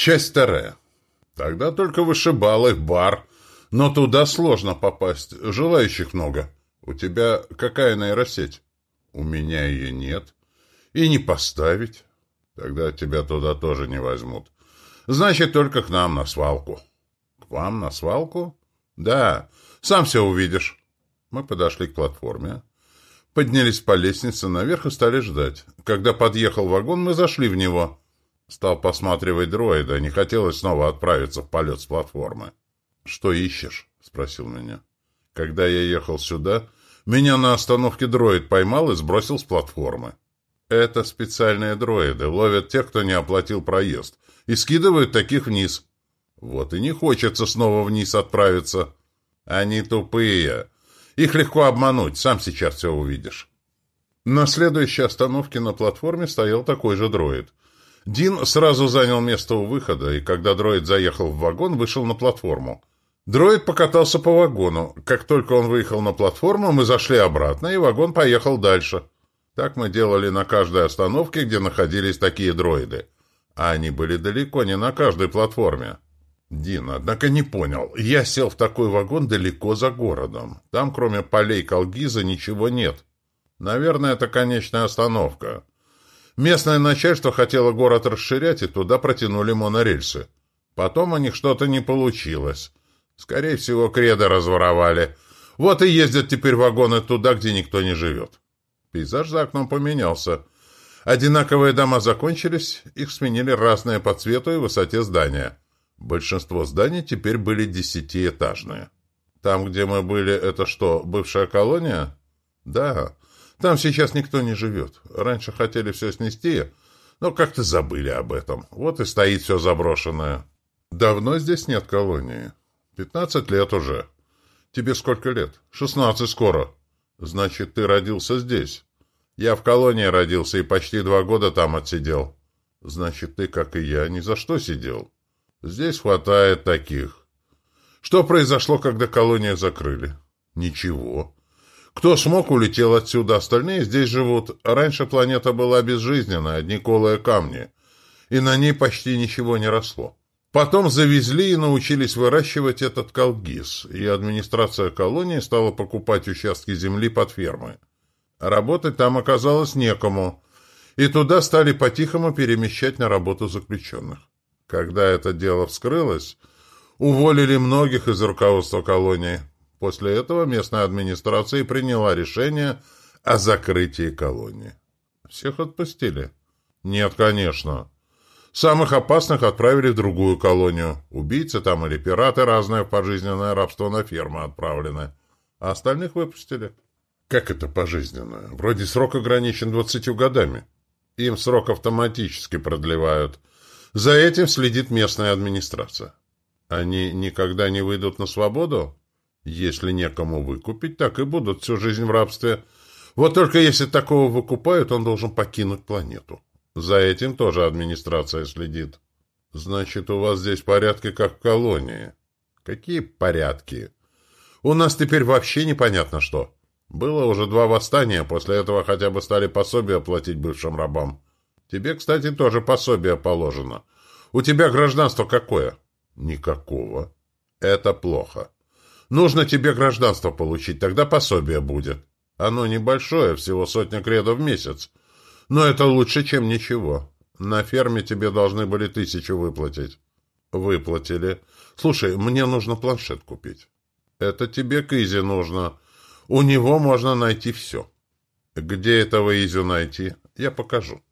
Часть вторая. Тогда только вышибалы, бар. Но туда сложно попасть. Желающих много. У тебя какая нейросеть? У меня ее нет. И не поставить. Тогда тебя туда тоже не возьмут. Значит, только к нам на свалку. К вам на свалку? Да. Сам все увидишь. Мы подошли к платформе. Поднялись по лестнице наверх и стали ждать. Когда подъехал вагон, мы зашли в него. Стал посматривать дроида. Не хотелось снова отправиться в полет с платформы. «Что ищешь?» — спросил меня. Когда я ехал сюда, меня на остановке дроид поймал и сбросил с платформы. Это специальные дроиды, ловят тех, кто не оплатил проезд, и скидывают таких вниз. Вот и не хочется снова вниз отправиться. Они тупые. Их легко обмануть, сам сейчас все увидишь. На следующей остановке на платформе стоял такой же дроид. Дин сразу занял место у выхода, и когда дроид заехал в вагон, вышел на платформу. Дроид покатался по вагону. Как только он выехал на платформу, мы зашли обратно, и вагон поехал дальше. Так мы делали на каждой остановке, где находились такие дроиды. А они были далеко не на каждой платформе. Дин, однако, не понял. Я сел в такой вагон далеко за городом. Там, кроме полей Калгиза, ничего нет. Наверное, это конечная остановка. Местное начальство хотело город расширять, и туда протянули монорельсы. Потом у них что-то не получилось. Скорее всего, кредо разворовали. Вот и ездят теперь вагоны туда, где никто не живет. Пейзаж за окном поменялся. Одинаковые дома закончились, их сменили разные по цвету и высоте здания. Большинство зданий теперь были десятиэтажные. Там, где мы были, это что, бывшая колония? Да. Там сейчас никто не живет. Раньше хотели все снести, но как-то забыли об этом. Вот и стоит все заброшенное. Давно здесь нет колонии. Пятнадцать лет уже. Тебе сколько лет? Шестнадцать скоро. Значит, ты родился здесь. Я в колонии родился и почти два года там отсидел. Значит, ты, как и я, ни за что сидел. Здесь хватает таких. Что произошло, когда колонию закрыли? Ничего. Кто смог, улетел отсюда. Остальные здесь живут. Раньше планета была безжизненная, одни колые камни. И на ней почти ничего не росло. Потом завезли и научились выращивать этот колгиз, и администрация колонии стала покупать участки земли под фермы. Работать там оказалось некому, и туда стали по-тихому перемещать на работу заключенных. Когда это дело вскрылось, уволили многих из руководства колонии. После этого местная администрация приняла решение о закрытии колонии. Всех отпустили? Нет, конечно. Самых опасных отправили в другую колонию. Убийцы там или пираты разные в пожизненное рабство на фермы отправлены. А остальных выпустили. Как это пожизненное? Вроде срок ограничен двадцатью годами. Им срок автоматически продлевают. За этим следит местная администрация. Они никогда не выйдут на свободу? Если некому выкупить, так и будут всю жизнь в рабстве. Вот только если такого выкупают, он должен покинуть планету. За этим тоже администрация следит. Значит, у вас здесь порядки, как в колонии. Какие порядки? У нас теперь вообще непонятно что. Было уже два восстания, после этого хотя бы стали пособия платить бывшим рабам. Тебе, кстати, тоже пособие положено. У тебя гражданство какое? Никакого. Это плохо. Нужно тебе гражданство получить, тогда пособие будет. Оно небольшое, всего сотня кредов в месяц. Но это лучше, чем ничего. На ферме тебе должны были тысячу выплатить. Выплатили. Слушай, мне нужно планшет купить. Это тебе к Изи нужно. У него можно найти все. Где этого Изю найти? Я покажу.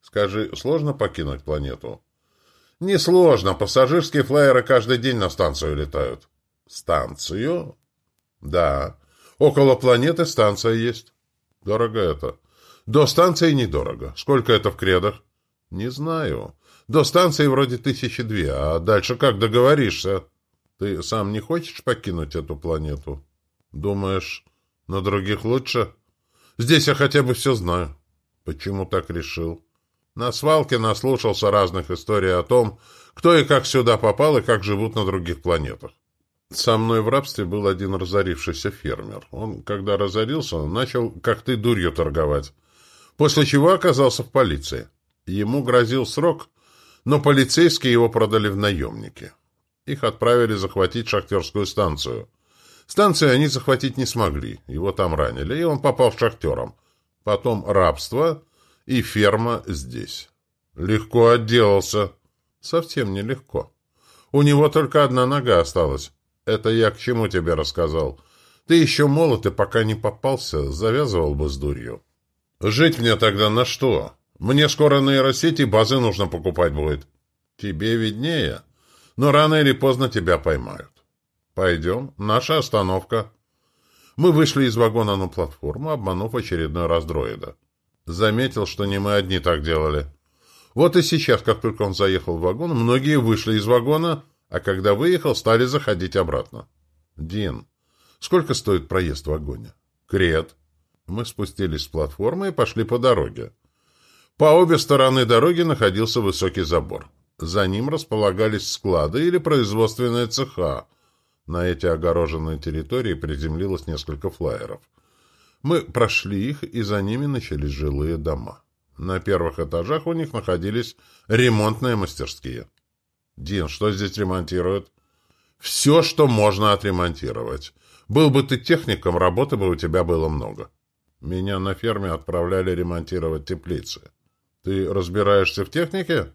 Скажи, сложно покинуть планету? Не сложно. Пассажирские флайеры каждый день на станцию летают. Станцию? Да. Около планеты станция есть. Дорого это. До станции недорого. Сколько это в кредах? Не знаю. До станции вроде тысячи две, а дальше как договоришься? Ты сам не хочешь покинуть эту планету? Думаешь, на других лучше? Здесь я хотя бы все знаю. Почему так решил? На свалке наслушался разных историй о том, кто и как сюда попал и как живут на других планетах. Со мной в рабстве был один разорившийся фермер. Он, когда разорился, начал, как ты, дурью торговать после чего оказался в полиции. Ему грозил срок, но полицейские его продали в наемники. Их отправили захватить шахтерскую станцию. Станцию они захватить не смогли, его там ранили, и он попал шахтером. Потом рабство и ферма здесь. Легко отделался. Совсем нелегко. У него только одна нога осталась. Это я к чему тебе рассказал. Ты еще молод и пока не попался, завязывал бы с дурью. Жить мне тогда на что? Мне скоро нейросети базы нужно покупать будет. Тебе виднее, но рано или поздно тебя поймают. Пойдем, наша остановка. Мы вышли из вагона на платформу, обманув очередной раз дроида. Заметил, что не мы одни так делали. Вот и сейчас, как только он заехал в вагон, многие вышли из вагона, а когда выехал, стали заходить обратно. «Дин, сколько стоит проезд в вагоне?» «Крет». Мы спустились с платформы и пошли по дороге. По обе стороны дороги находился высокий забор. За ним располагались склады или производственные цеха. На эти огороженные территории приземлилось несколько флайеров. Мы прошли их, и за ними начались жилые дома. На первых этажах у них находились ремонтные мастерские. «Дин, что здесь ремонтируют?» «Все, что можно отремонтировать. Был бы ты техником, работы бы у тебя было много. Меня на ферме отправляли ремонтировать теплицы. Ты разбираешься в технике?»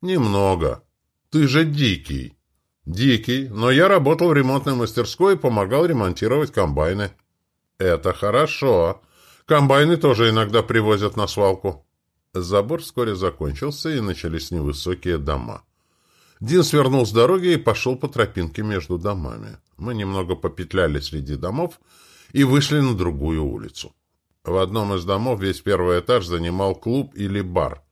«Немного. Ты же дикий». «Дикий, но я работал в ремонтной мастерской и помогал ремонтировать комбайны». «Это хорошо. Комбайны тоже иногда привозят на свалку». Забор вскоре закончился, и начались невысокие дома. Дин свернул с дороги и пошел по тропинке между домами. Мы немного попетляли среди домов и вышли на другую улицу. В одном из домов весь первый этаж занимал клуб или бар.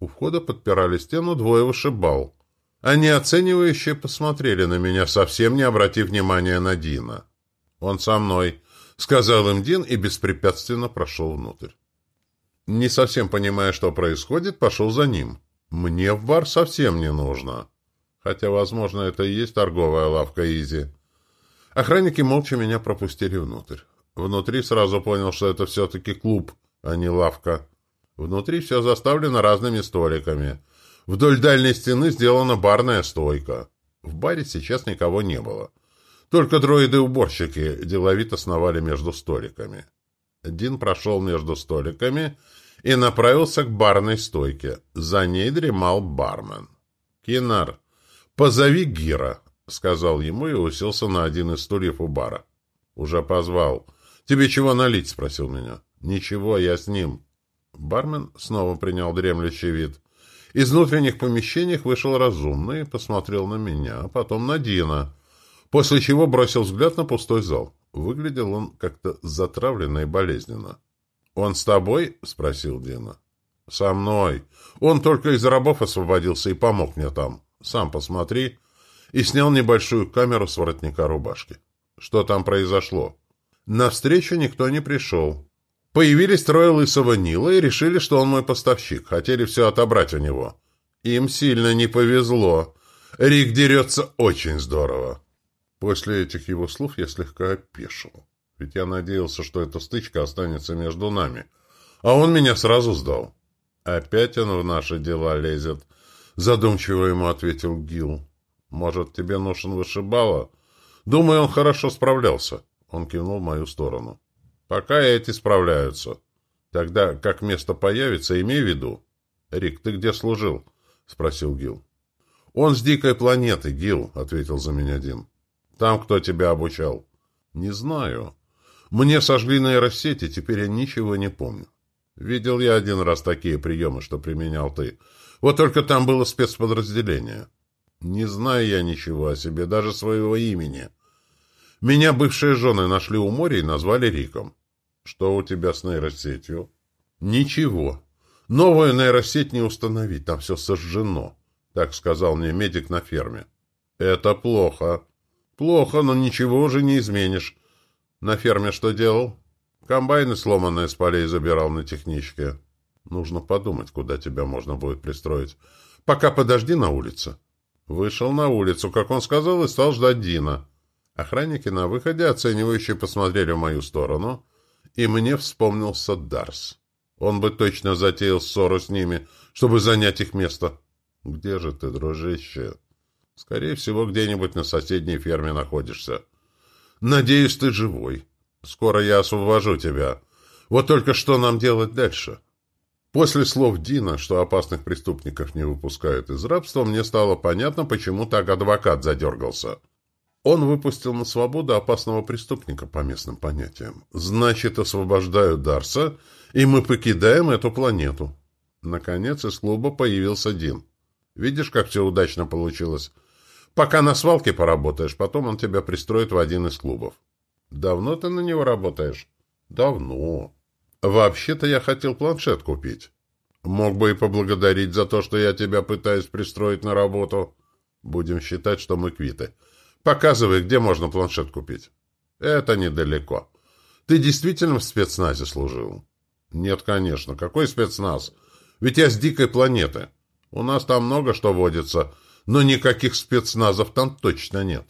У входа подпирали стену двое вышибал. Они оценивающие посмотрели на меня, совсем не обратив внимания на Дина. «Он со мной», — сказал им Дин и беспрепятственно прошел внутрь. Не совсем понимая, что происходит, пошел за ним. Мне в бар совсем не нужно. Хотя, возможно, это и есть торговая лавка Изи. Охранники молча меня пропустили внутрь. Внутри сразу понял, что это все-таки клуб, а не лавка. Внутри все заставлено разными столиками. Вдоль дальней стены сделана барная стойка. В баре сейчас никого не было. Только дроиды-уборщики деловито сновали между столиками. Дин прошел между столиками и направился к барной стойке. За ней дремал бармен. «Кинар, позови Гира», — сказал ему и уселся на один из стульев у бара. «Уже позвал. Тебе чего налить?» — спросил меня. «Ничего, я с ним». Бармен снова принял дремлющий вид. Из внутренних помещений вышел разумный и посмотрел на меня, а потом на Дина, после чего бросил взгляд на пустой зал. Выглядел он как-то затравленно и болезненно. «Он с тобой?» — спросил Дина. «Со мной. Он только из рабов освободился и помог мне там. Сам посмотри». И снял небольшую камеру с воротника рубашки. «Что там произошло?» На встречу никто не пришел. Появились трое лысого Нила и решили, что он мой поставщик. Хотели все отобрать у него. Им сильно не повезло. Рик дерется очень здорово. После этих его слов я слегка опешил. Ведь я надеялся, что эта стычка останется между нами. А он меня сразу сдал. «Опять он в наши дела лезет», — задумчиво ему ответил Гил. «Может, тебе нужен вышибала?» «Думаю, он хорошо справлялся». Он кивнул в мою сторону. «Пока эти справляются. Тогда, как место появится, имей в виду». «Рик, ты где служил?» — спросил Гил. «Он с дикой планеты, Гил», — ответил за меня Дин. «Там кто тебя обучал?» «Не знаю. Мне сожгли нейросети, теперь я ничего не помню. Видел я один раз такие приемы, что применял ты. Вот только там было спецподразделение. Не знаю я ничего о себе, даже своего имени. Меня бывшие жены нашли у моря и назвали Риком. Что у тебя с нейросетью? Ничего. Новую нейросеть не установить, там все сожжено, так сказал мне медик на ферме. Это плохо. Плохо, но ничего уже не изменишь. На ферме что делал? Комбайны сломанные с полей забирал на техничке. Нужно подумать, куда тебя можно будет пристроить. Пока подожди на улице. Вышел на улицу, как он сказал, и стал ждать Дина. Охранники на выходе, оценивающие, посмотрели в мою сторону, и мне вспомнился Дарс. Он бы точно затеял ссору с ними, чтобы занять их место. Где же ты, дружище? Скорее всего, где-нибудь на соседней ферме находишься. Надеюсь, ты живой. Скоро я освобожу тебя. Вот только что нам делать дальше? После слов Дина, что опасных преступников не выпускают из рабства, мне стало понятно, почему так адвокат задергался. Он выпустил на свободу опасного преступника по местным понятиям. Значит, освобождаю Дарса, и мы покидаем эту планету. Наконец из клуба появился Дин. Видишь, как все удачно получилось? Пока на свалке поработаешь, потом он тебя пристроит в один из клубов. Давно ты на него работаешь? Давно. Вообще-то я хотел планшет купить. Мог бы и поблагодарить за то, что я тебя пытаюсь пристроить на работу. Будем считать, что мы квиты. Показывай, где можно планшет купить. Это недалеко. Ты действительно в спецназе служил? Нет, конечно. Какой спецназ? Ведь я с дикой планеты. У нас там много что водится, но никаких спецназов там точно нет.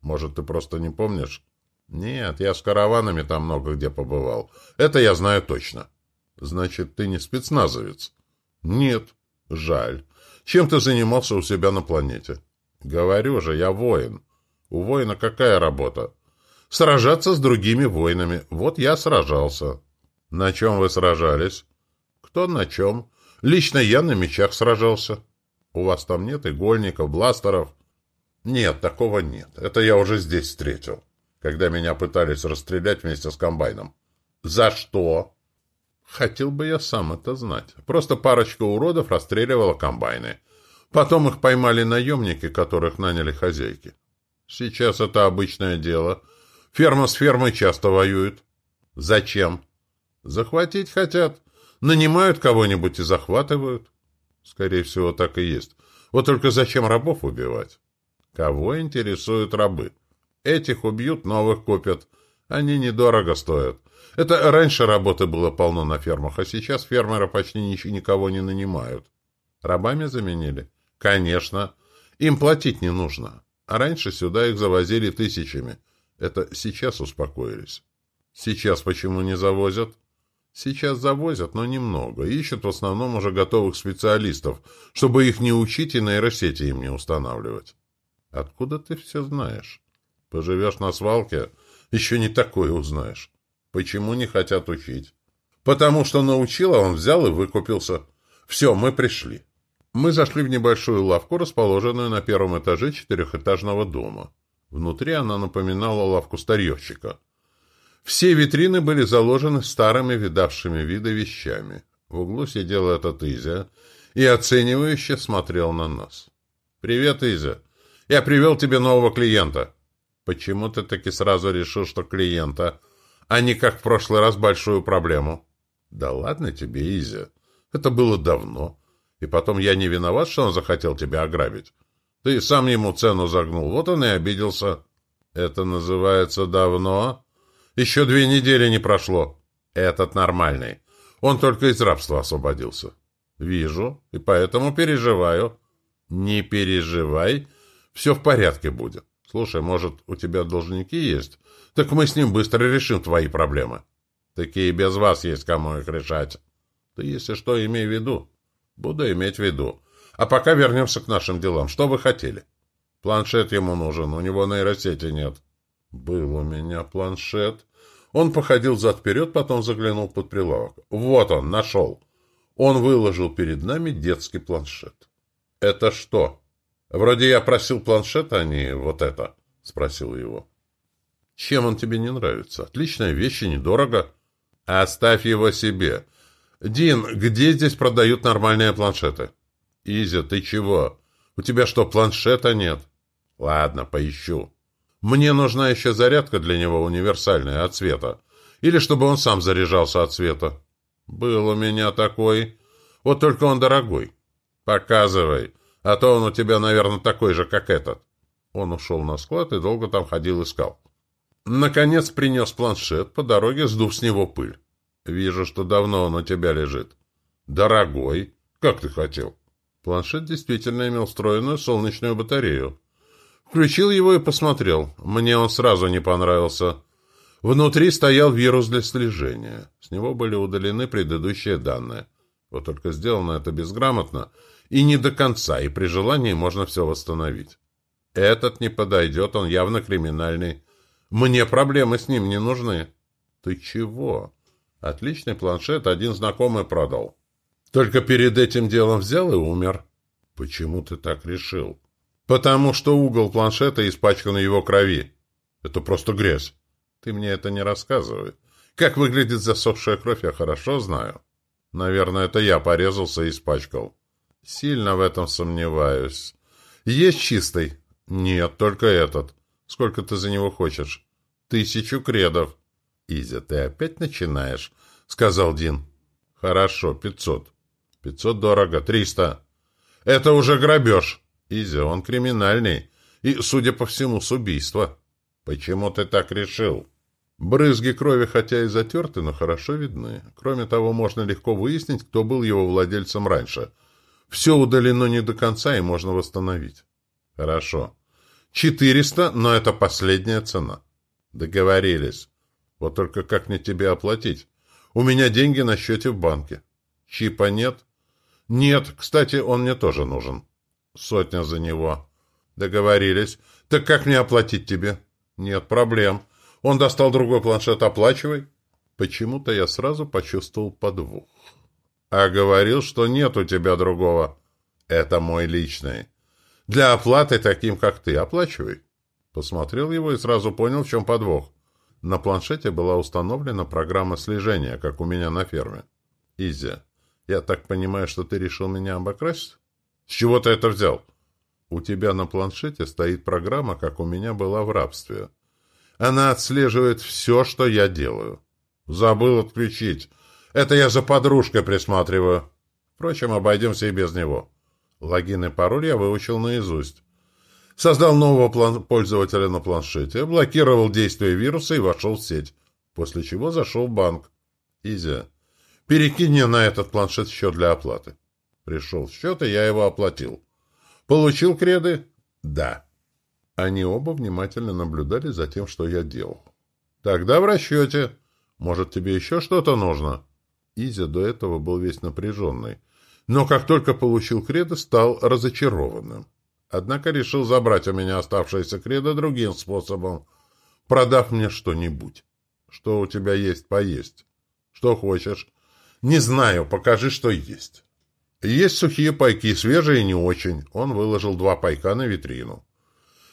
Может, ты просто не помнишь? Нет, я с караванами там много где побывал. Это я знаю точно. Значит, ты не спецназовец? Нет. Жаль. Чем ты занимался у себя на планете? Говорю же, я воин. У воина какая работа? Сражаться с другими воинами. Вот я сражался. На чем вы сражались? Кто на чем? Лично я на мечах сражался. У вас там нет игольников, бластеров? Нет, такого нет. Это я уже здесь встретил, когда меня пытались расстрелять вместе с комбайном. За что? Хотел бы я сам это знать. Просто парочка уродов расстреливала комбайны. Потом их поймали наемники, которых наняли хозяйки. Сейчас это обычное дело. Ферма с фермой часто воюют. Зачем? Захватить хотят. Нанимают кого-нибудь и захватывают. Скорее всего, так и есть. Вот только зачем рабов убивать? Кого интересуют рабы? Этих убьют, новых купят. Они недорого стоят. Это раньше работы было полно на фермах, а сейчас фермеры почти никого не нанимают. Рабами заменили? Конечно. Им платить не нужно. А раньше сюда их завозили тысячами. Это сейчас успокоились. Сейчас почему не завозят? Сейчас завозят, но немного. Ищут в основном уже готовых специалистов, чтобы их не учить и нейросети им не устанавливать. Откуда ты все знаешь? Поживешь на свалке, еще не такое узнаешь. Почему не хотят учить? Потому что научила, он взял и выкупился. Все, мы пришли. Мы зашли в небольшую лавку, расположенную на первом этаже четырехэтажного дома. Внутри она напоминала лавку старьевщика. Все витрины были заложены старыми видавшими виды вещами. В углу сидел этот Изя и оценивающе смотрел на нас. «Привет, Изя. Я привел тебе нового клиента». «Почему ты таки сразу решил, что клиента, а не, как в прошлый раз, большую проблему?» «Да ладно тебе, Изя. Это было давно. И потом я не виноват, что он захотел тебя ограбить. Ты сам ему цену загнул, вот он и обиделся. Это называется давно. Еще две недели не прошло. Этот нормальный. Он только из рабства освободился. Вижу, и поэтому переживаю. Не переживай, все в порядке будет. Слушай, может, у тебя должники есть? Так мы с ним быстро решим твои проблемы. Такие без вас есть, кому их решать. Ты, если что, имей в виду. Буду иметь в виду. А пока вернемся к нашим делам. Что вы хотели? Планшет ему нужен, у него нейросети нет. Был у меня планшет. Он походил зад-вперед, потом заглянул под прилавок. Вот он, нашел. Он выложил перед нами детский планшет. Это что? Вроде я просил планшет, а не вот это, спросил его. Чем он тебе не нравится? Отличная вещь и недорого. Оставь его себе. «Дин, где здесь продают нормальные планшеты?» «Изя, ты чего? У тебя что, планшета нет?» «Ладно, поищу. Мне нужна еще зарядка для него универсальная, от света. Или чтобы он сам заряжался от света». «Был у меня такой. Вот только он дорогой». «Показывай, а то он у тебя, наверное, такой же, как этот». Он ушел на склад и долго там ходил искал. Наконец принес планшет, по дороге сдув с него пыль. Вижу, что давно он у тебя лежит. Дорогой. Как ты хотел? Планшет действительно имел встроенную солнечную батарею. Включил его и посмотрел. Мне он сразу не понравился. Внутри стоял вирус для слежения. С него были удалены предыдущие данные. Вот только сделано это безграмотно, И не до конца, и при желании можно все восстановить. Этот не подойдет, он явно криминальный. Мне проблемы с ним не нужны. Ты чего? Отличный планшет один знакомый продал. Только перед этим делом взял и умер. Почему ты так решил? Потому что угол планшета испачкан его крови. Это просто грязь. Ты мне это не рассказывай. Как выглядит засохшая кровь, я хорошо знаю. Наверное, это я порезался и испачкал. Сильно в этом сомневаюсь. Есть чистый? Нет, только этот. Сколько ты за него хочешь? Тысячу кредов. Изя, ты опять начинаешь, сказал Дин. Хорошо, пятьсот. Пятьсот дорого, триста. Это уже грабеж. Изя, он криминальный. И, судя по всему, с убийства. Почему ты так решил? Брызги крови хотя и затерты, но хорошо видны. Кроме того, можно легко выяснить, кто был его владельцем раньше. Все удалено не до конца и можно восстановить. Хорошо. Четыреста, но это последняя цена. Договорились. Вот только как мне тебе оплатить? У меня деньги на счете в банке. Чипа нет? Нет. Кстати, он мне тоже нужен. Сотня за него. Договорились. Так как мне оплатить тебе? Нет проблем. Он достал другой планшет, оплачивай. Почему-то я сразу почувствовал подвох. А говорил, что нет у тебя другого. Это мой личный. Для оплаты таким, как ты, оплачивай. Посмотрел его и сразу понял, в чем подвох. На планшете была установлена программа слежения, как у меня на ферме. Изя, я так понимаю, что ты решил меня обокрасть? С чего ты это взял? У тебя на планшете стоит программа, как у меня была в рабстве. Она отслеживает все, что я делаю. Забыл отключить. Это я за подружкой присматриваю. Впрочем, обойдемся и без него. Логин и пароль я выучил наизусть. Создал нового план пользователя на планшете, блокировал действие вируса и вошел в сеть, после чего зашел в банк. Изя, перекинь мне на этот планшет счет для оплаты. Пришел счет, и я его оплатил. Получил креды? Да. Они оба внимательно наблюдали за тем, что я делал. «Тогда в расчете. Может, тебе еще что-то нужно?» Изя до этого был весь напряженный, но как только получил кредо, стал разочарованным. Однако решил забрать у меня оставшиеся кредо другим способом, продав мне что-нибудь. «Что у тебя есть поесть?» «Что хочешь?» «Не знаю, покажи, что есть». «Есть сухие пайки, свежие не очень». Он выложил два пайка на витрину.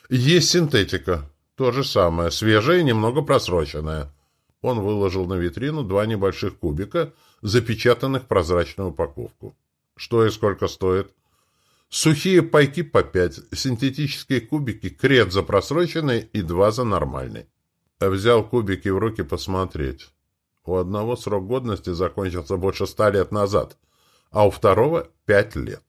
Есть синтетика. То же самое. Свежая и немного просроченная. Он выложил на витрину два небольших кубика, запечатанных в прозрачную упаковку. Что и сколько стоит? Сухие пайки по пять, синтетические кубики, крет за просроченный и два за нормальный. Взял кубики в руки посмотреть. У одного срок годности закончился больше ста лет назад, а у второго — пять лет.